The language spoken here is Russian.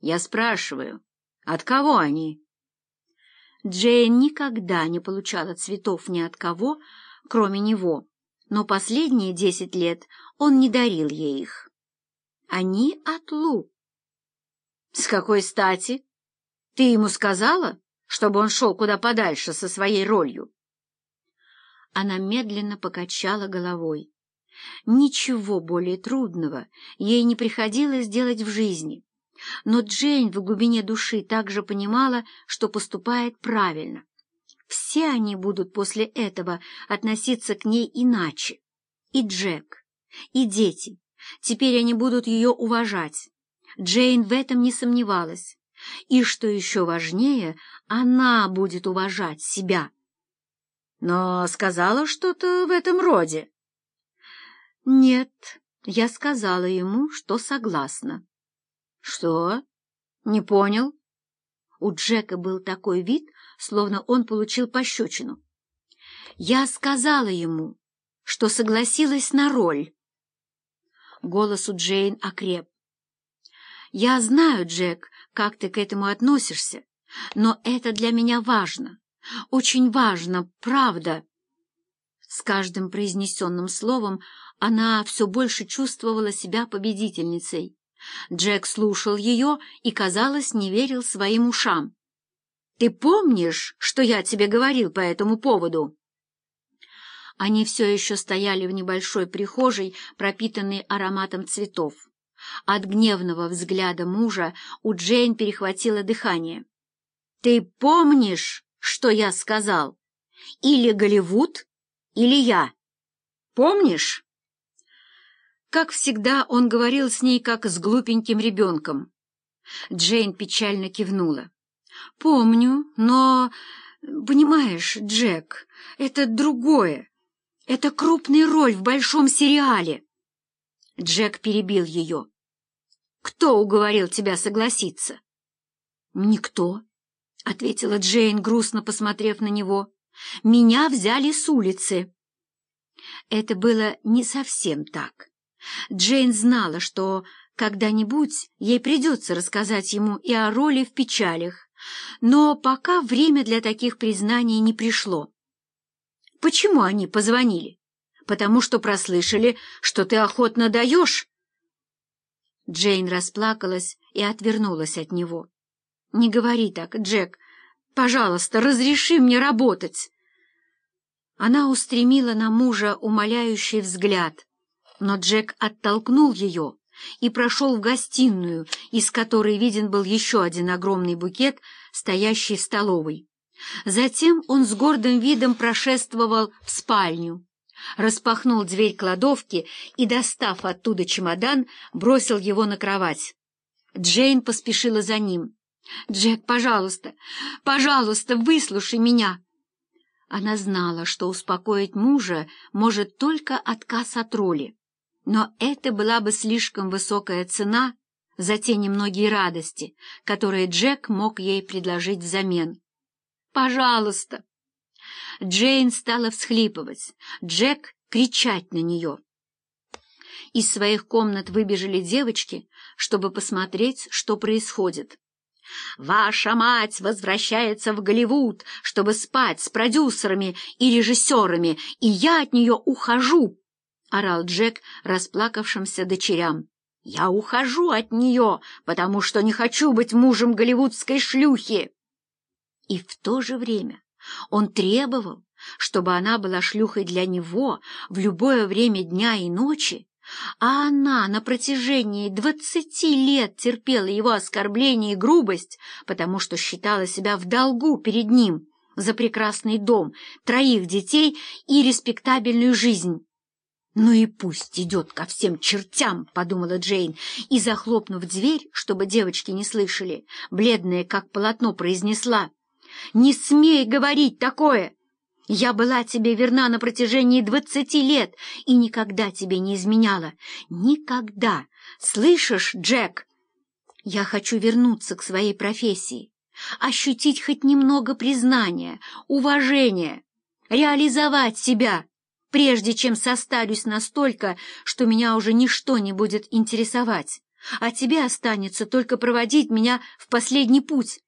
Я спрашиваю, от кого они? Джейн никогда не получала цветов ни от кого, кроме него, но последние десять лет он не дарил ей их. Они от Лу. С какой стати? Ты ему сказала, чтобы он шел куда подальше со своей ролью? Она медленно покачала головой. Ничего более трудного ей не приходилось делать в жизни. Но Джейн в глубине души также понимала, что поступает правильно. Все они будут после этого относиться к ней иначе. И Джек, и дети. Теперь они будут ее уважать. Джейн в этом не сомневалась. И, что еще важнее, она будет уважать себя. Но сказала что-то в этом роде. Нет, я сказала ему, что согласна. Что? Не понял? У Джека был такой вид, словно он получил пощечину. Я сказала ему, что согласилась на роль. Голос у Джейн окреп. «Я знаю, Джек, как ты к этому относишься, но это для меня важно, очень важно, правда». С каждым произнесенным словом она все больше чувствовала себя победительницей. Джек слушал ее и, казалось, не верил своим ушам. «Ты помнишь, что я тебе говорил по этому поводу?» Они все еще стояли в небольшой прихожей, пропитанной ароматом цветов. От гневного взгляда мужа у Джейн перехватило дыхание. «Ты помнишь, что я сказал? Или Голливуд, или я. Помнишь?» Как всегда, он говорил с ней, как с глупеньким ребенком. Джейн печально кивнула. «Помню, но... Понимаешь, Джек, это другое. Это крупная роль в большом сериале». Джек перебил ее. «Кто уговорил тебя согласиться?» «Никто», — ответила Джейн, грустно посмотрев на него. «Меня взяли с улицы». Это было не совсем так. Джейн знала, что когда-нибудь ей придется рассказать ему и о роли в печалях, но пока время для таких признаний не пришло. Почему они позвонили? Потому что прослышали, что ты охотно даешь? Джейн расплакалась и отвернулась от него. «Не говори так, Джек. Пожалуйста, разреши мне работать». Она устремила на мужа умоляющий взгляд, но Джек оттолкнул ее и прошел в гостиную, из которой виден был еще один огромный букет, стоящий в столовой. Затем он с гордым видом прошествовал в спальню, распахнул дверь кладовки и, достав оттуда чемодан, бросил его на кровать. Джейн поспешила за ним. «Джек, пожалуйста, пожалуйста, выслушай меня!» Она знала, что успокоить мужа может только отказ от роли. Но это была бы слишком высокая цена за те немногие радости, которые Джек мог ей предложить взамен. «Пожалуйста!» Джейн стала всхлипывать, Джек кричать на нее. Из своих комнат выбежали девочки, чтобы посмотреть, что происходит. «Ваша мать возвращается в Голливуд, чтобы спать с продюсерами и режиссерами, и я от нее ухожу!» — орал Джек расплакавшимся дочерям. «Я ухожу от нее, потому что не хочу быть мужем голливудской шлюхи!» И в то же время он требовал, чтобы она была шлюхой для него в любое время дня и ночи, а она на протяжении двадцати лет терпела его оскорбление и грубость, потому что считала себя в долгу перед ним за прекрасный дом, троих детей и респектабельную жизнь. «Ну и пусть идет ко всем чертям», — подумала Джейн, и, захлопнув дверь, чтобы девочки не слышали, бледная, как полотно, произнесла, «Не смей говорить такое! Я была тебе верна на протяжении двадцати лет и никогда тебе не изменяла. Никогда! Слышишь, Джек? Я хочу вернуться к своей профессии, ощутить хоть немного признания, уважения, реализовать себя» прежде чем состарюсь настолько, что меня уже ничто не будет интересовать, а тебе останется только проводить меня в последний путь.